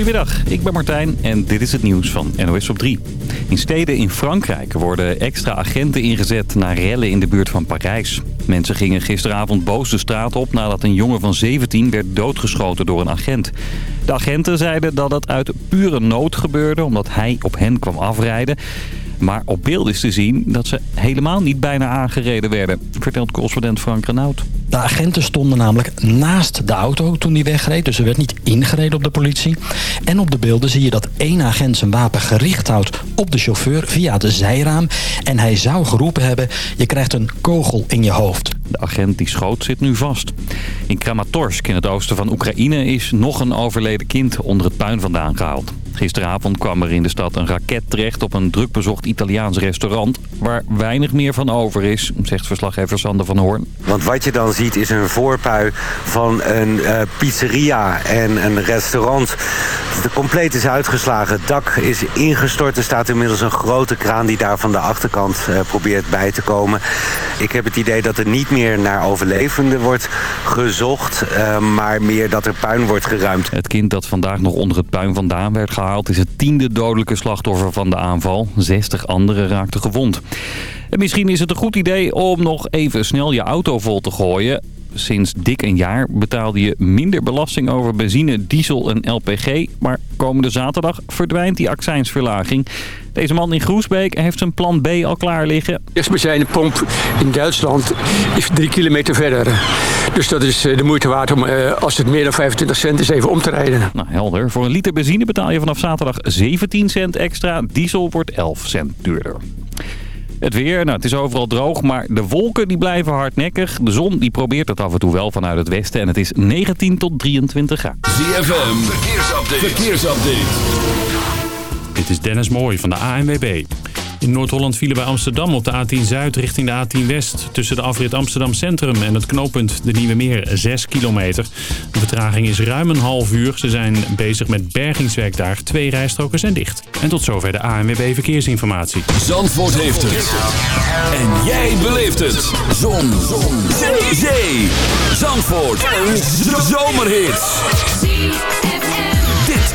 Goedemiddag, ik ben Martijn en dit is het nieuws van NOS op 3. In steden in Frankrijk worden extra agenten ingezet na rellen in de buurt van Parijs. Mensen gingen gisteravond boos de straat op nadat een jongen van 17 werd doodgeschoten door een agent. De agenten zeiden dat het uit pure nood gebeurde omdat hij op hen kwam afrijden. Maar op beeld is te zien dat ze helemaal niet bijna aangereden werden, vertelt correspondent Frank Renaud. De agenten stonden namelijk naast de auto toen die wegreed. Dus er werd niet ingereden op de politie. En op de beelden zie je dat één agent zijn wapen gericht houdt op de chauffeur via de zijraam. En hij zou geroepen hebben, je krijgt een kogel in je hoofd. De agent die schoot zit nu vast. In Kramatorsk in het oosten van Oekraïne is nog een overleden kind onder het puin vandaan gehaald. Gisteravond kwam er in de stad een raket terecht op een drukbezocht Italiaans restaurant... waar weinig meer van over is, zegt verslaggever Sander van Hoorn. Want wat je dan ziet is een voorpui van een uh, pizzeria en een restaurant. De compleet is uitgeslagen, het dak is ingestort. Er staat inmiddels een grote kraan die daar van de achterkant uh, probeert bij te komen. Ik heb het idee dat er niet meer naar overlevenden wordt gezocht... Uh, maar meer dat er puin wordt geruimd. Het kind dat vandaag nog onder het puin vandaan werd gehaald... is het tiende dodelijke slachtoffer van de aanval. 60 anderen raakten gewond. En misschien is het een goed idee om nog even snel je auto vol te gooien. Sinds dik een jaar betaalde je minder belasting over benzine, diesel en LPG. Maar komende zaterdag verdwijnt die accijnsverlaging. Deze man in Groesbeek heeft zijn plan B al klaar liggen. De pomp in Duitsland is drie kilometer verder. Dus dat is de moeite waard om, als het meer dan 25 cent is, even om te rijden. Nou, helder. Voor een liter benzine betaal je vanaf zaterdag 17 cent extra. Diesel wordt 11 cent duurder. Het weer, nou, het is overal droog, maar de wolken die blijven hardnekkig. De zon die probeert het af en toe wel vanuit het westen en het is 19 tot 23 graden. ZFM, verkeersupdate. verkeersupdate. Dit is Dennis Mooij van de ANWB. In Noord-Holland vielen bij Amsterdam op de A10 Zuid richting de A10 West. Tussen de afrit Amsterdam Centrum en het knooppunt de Nieuwe Meer 6 kilometer. De vertraging is ruim een half uur. Ze zijn bezig met bergingswerk daar. Twee rijstroken zijn dicht. En tot zover de ANWB Verkeersinformatie. Zandvoort heeft het. En jij beleeft het. Zon. Zon. Zee. Zandvoort. Een zomerhit.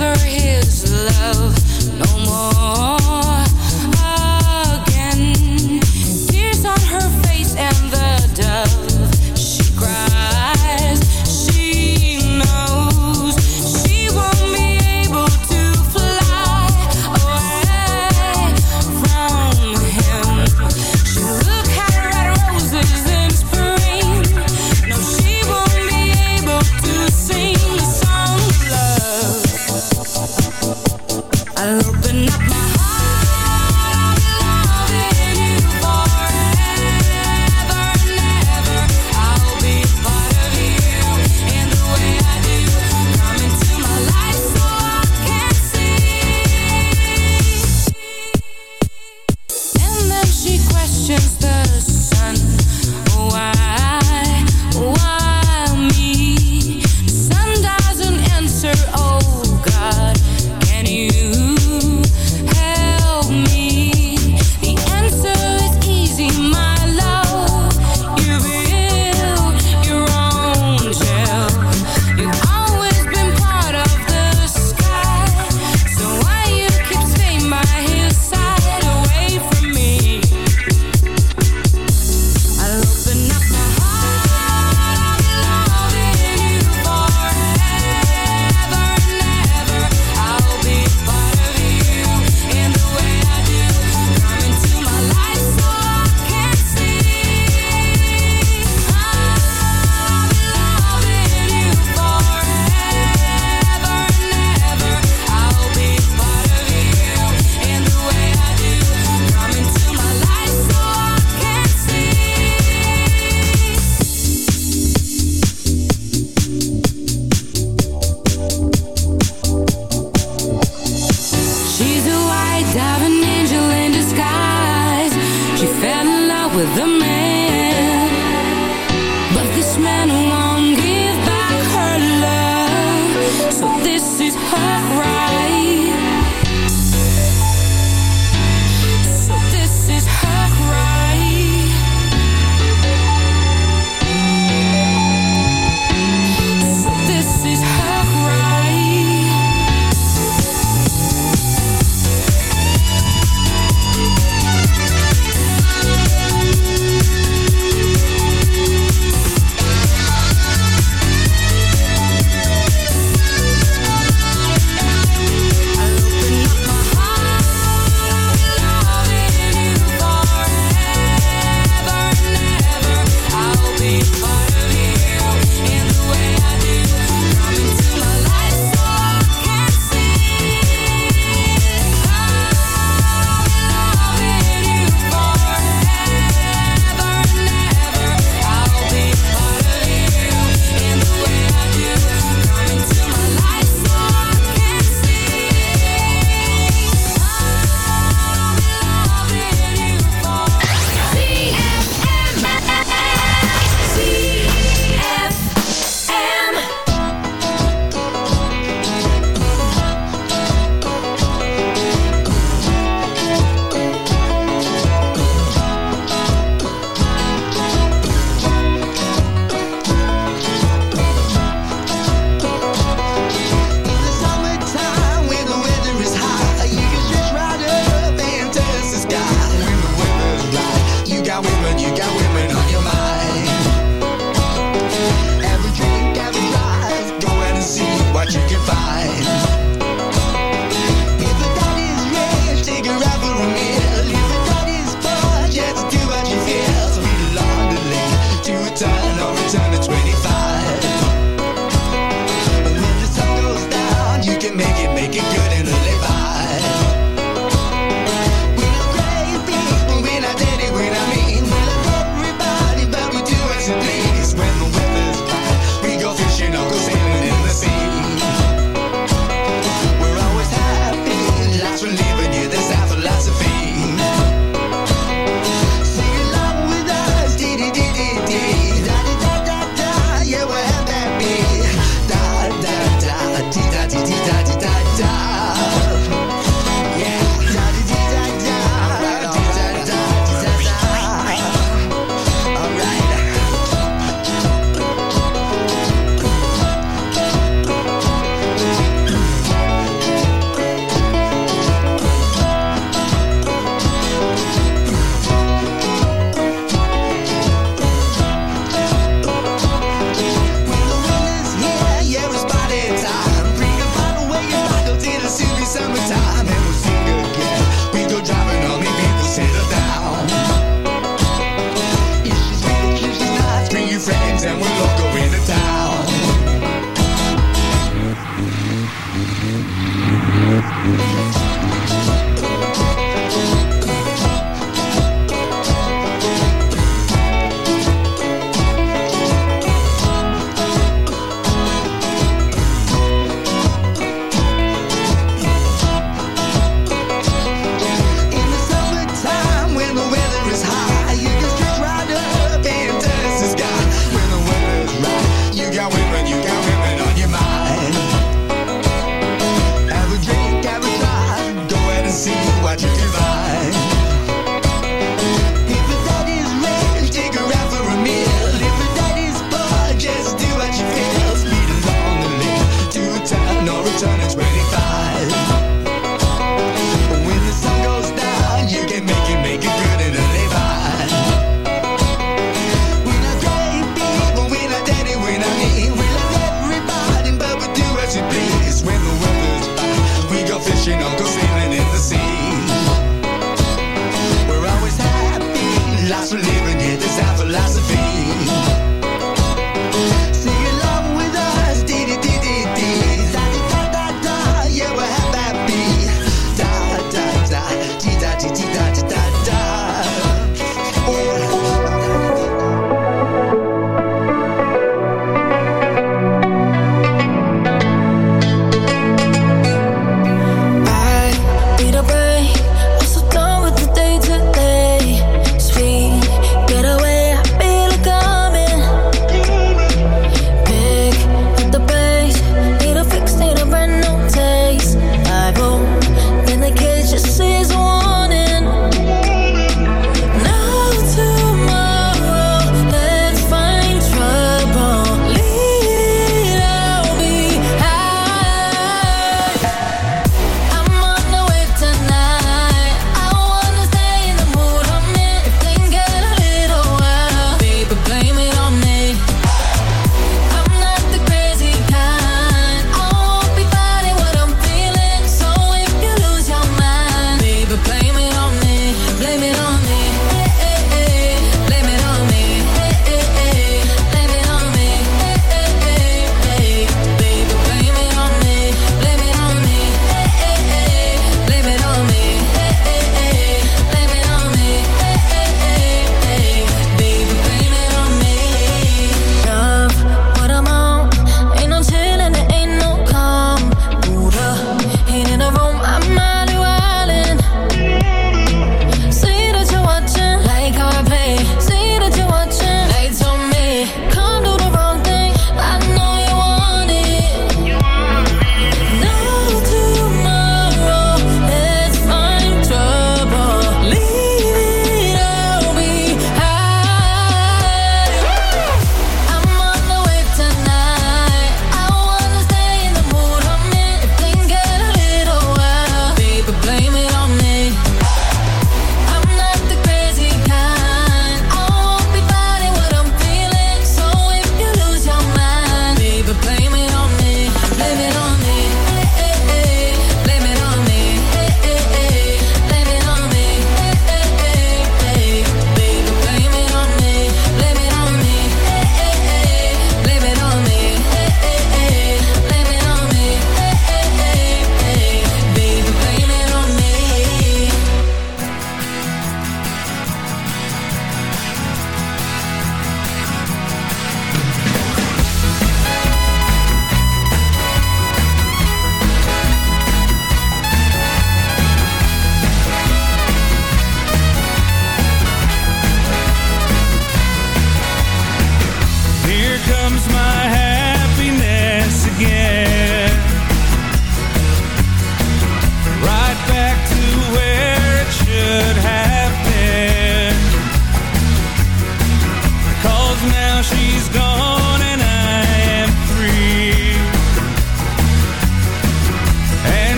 never his love no more.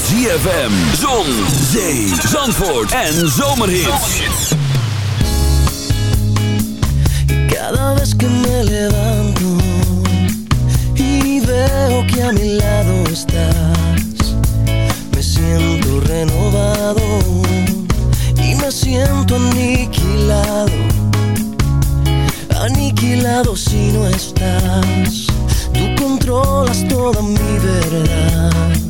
ZFM, Zon, Zee, Zandvoort en Zomerhits. Y cada vez que me levanto y veo que a mi lado estás, me siento renovado y me siento aniquilado, aniquilado si no estás. Tú controlas toda mi verdad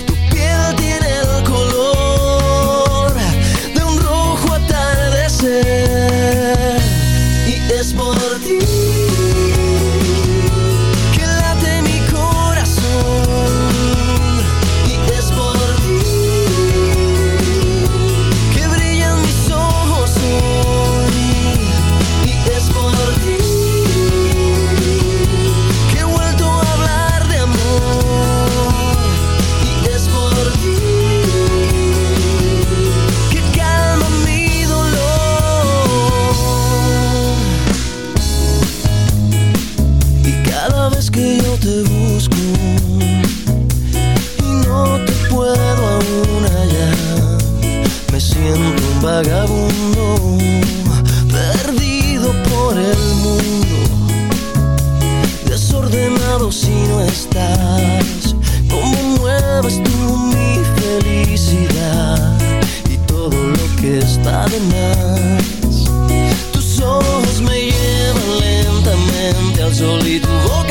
sabes que yo te busco y no te puedo aún hallar. Me siento un vagabundo, perdido por el mundo, desordenado si no estás. Cómo mueves tú mi felicidad y todo lo que está de más. Tus ojos me llevan lentamente al sol y tu boca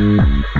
Mm-hmm.